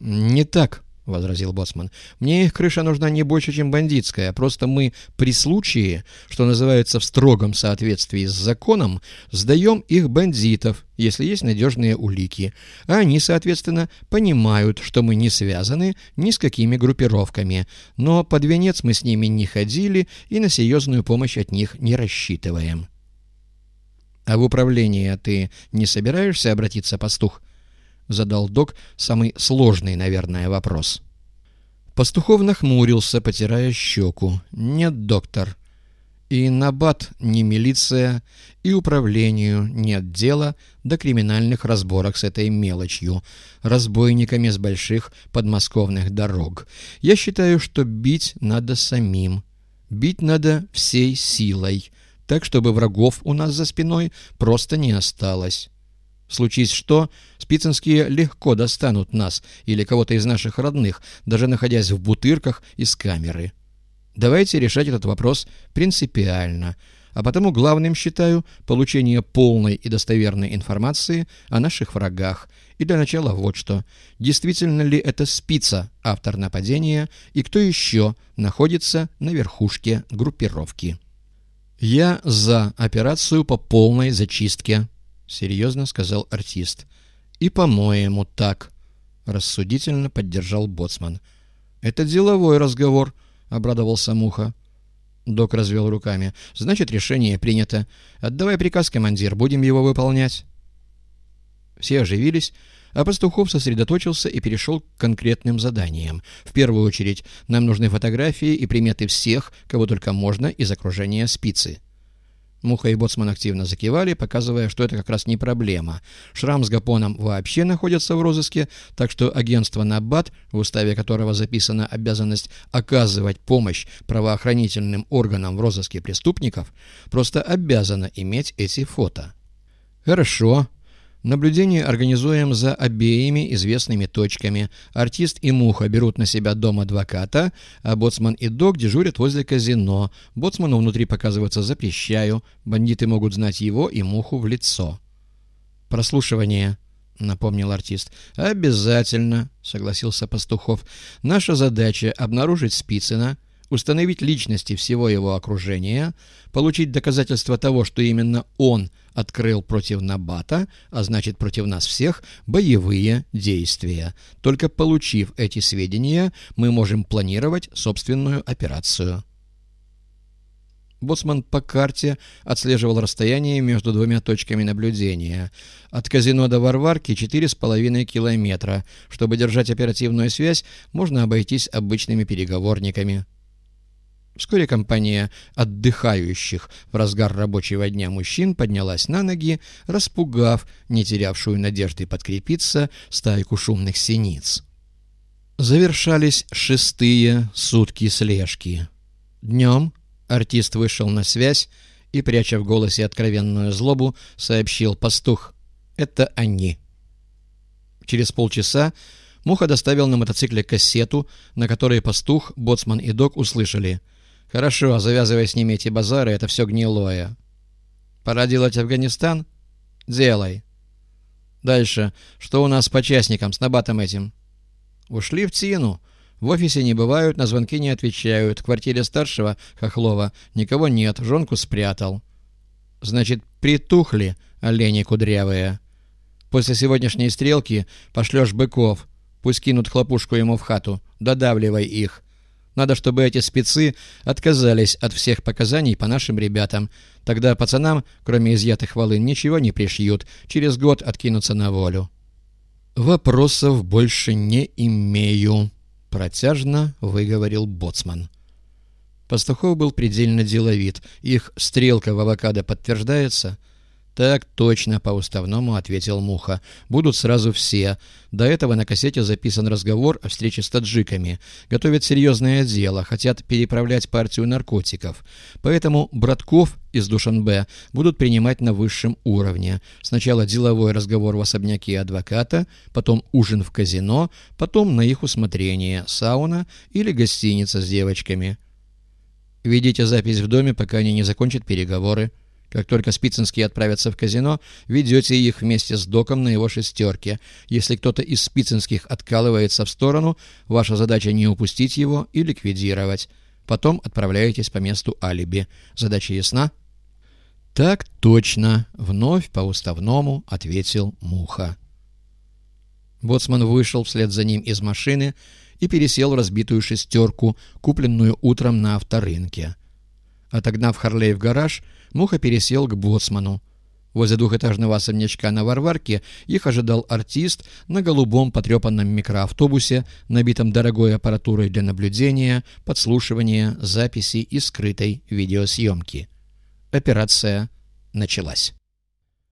«Не так», — возразил Боцман. «Мне их крыша нужна не больше, чем бандитская. Просто мы при случае, что называется в строгом соответствии с законом, сдаем их бандитов, если есть надежные улики. А они, соответственно, понимают, что мы не связаны ни с какими группировками. Но под венец мы с ними не ходили и на серьезную помощь от них не рассчитываем». «А в управление ты не собираешься обратиться, пастух?» Задал док самый сложный, наверное, вопрос. Пастухов нахмурился, потирая щеку. «Нет, доктор. И набат не милиция, и управлению нет дела до криминальных разборок с этой мелочью, разбойниками с больших подмосковных дорог. Я считаю, что бить надо самим. Бить надо всей силой, так, чтобы врагов у нас за спиной просто не осталось». Случись что, спицинские легко достанут нас или кого-то из наших родных, даже находясь в бутырках из камеры. Давайте решать этот вопрос принципиально, а потому главным считаю получение полной и достоверной информации о наших врагах. И для начала вот что. Действительно ли это спица, автор нападения, и кто еще находится на верхушке группировки? Я за операцию по полной зачистке — серьезно сказал артист. «И, по-моему, так», — рассудительно поддержал Боцман. «Это деловой разговор», — обрадовался Муха. Док развел руками. «Значит, решение принято. Отдавай приказ, командир, будем его выполнять». Все оживились, а Пастухов сосредоточился и перешел к конкретным заданиям. В первую очередь, нам нужны фотографии и приметы всех, кого только можно из окружения спицы. Муха и Боцман активно закивали, показывая, что это как раз не проблема. Шрам с Гапоном вообще находится в розыске, так что агентство НАБАТ, в уставе которого записана обязанность оказывать помощь правоохранительным органам в розыске преступников, просто обязано иметь эти фото. «Хорошо», Наблюдение организуем за обеими известными точками. Артист и Муха берут на себя дом адвоката, а Боцман и Док дежурят возле казино. Боцману внутри показываться запрещаю. Бандиты могут знать его и Муху в лицо. «Прослушивание», — напомнил артист. «Обязательно», — согласился Пастухов. «Наша задача — обнаружить Спицына» установить личности всего его окружения, получить доказательства того, что именно он открыл против Набата, а значит против нас всех, боевые действия. Только получив эти сведения, мы можем планировать собственную операцию. Боцман по карте отслеживал расстояние между двумя точками наблюдения. От казино до Варварки 4,5 километра. Чтобы держать оперативную связь, можно обойтись обычными переговорниками. Вскоре компания отдыхающих в разгар рабочего дня мужчин поднялась на ноги, распугав не терявшую надежды подкрепиться стайку шумных синиц. Завершались шестые сутки слежки. Днем артист вышел на связь и, пряча в голосе откровенную злобу, сообщил пастух «Это они». Через полчаса Муха доставил на мотоцикле кассету, на которой пастух, боцман и док услышали – Хорошо, завязывай с ними эти базары, это все гнилое. Пора делать Афганистан? Делай. Дальше. Что у нас по частникам, с набатом этим? Ушли в Тину. В офисе не бывают, на звонки не отвечают. В квартире старшего Хохлова никого нет, жонку спрятал. Значит, притухли олени кудрявые. После сегодняшней стрелки пошлешь быков. Пусть кинут хлопушку ему в хату. Додавливай их. Надо, чтобы эти спецы отказались от всех показаний по нашим ребятам. Тогда пацанам, кроме изъятых волын, ничего не пришьют. Через год откинутся на волю. «Вопросов больше не имею», — протяжно выговорил Боцман. Пастухов был предельно деловит. Их стрелка в авокадо подтверждается — «Так точно, по-уставному», — ответил Муха. «Будут сразу все. До этого на кассете записан разговор о встрече с таджиками. Готовят серьезное дело, хотят переправлять партию наркотиков. Поэтому братков из Душанбе будут принимать на высшем уровне. Сначала деловой разговор в особняке адвоката, потом ужин в казино, потом на их усмотрение сауна или гостиница с девочками. Ведите запись в доме, пока они не закончат переговоры. Как только Спицынские отправятся в казино, ведете их вместе с доком на его шестерке. Если кто-то из Спицынских откалывается в сторону, ваша задача не упустить его и ликвидировать. Потом отправляетесь по месту алиби. Задача ясна? «Так точно», — вновь по уставному ответил Муха. Боцман вышел вслед за ним из машины и пересел в разбитую шестерку, купленную утром на авторынке. Отогнав Харлей в гараж, Муха пересел к боцману. Возле двухэтажного особнячка на Варварке их ожидал артист на голубом потрепанном микроавтобусе, набитом дорогой аппаратурой для наблюдения, подслушивания, записи и скрытой видеосъемки. Операция началась.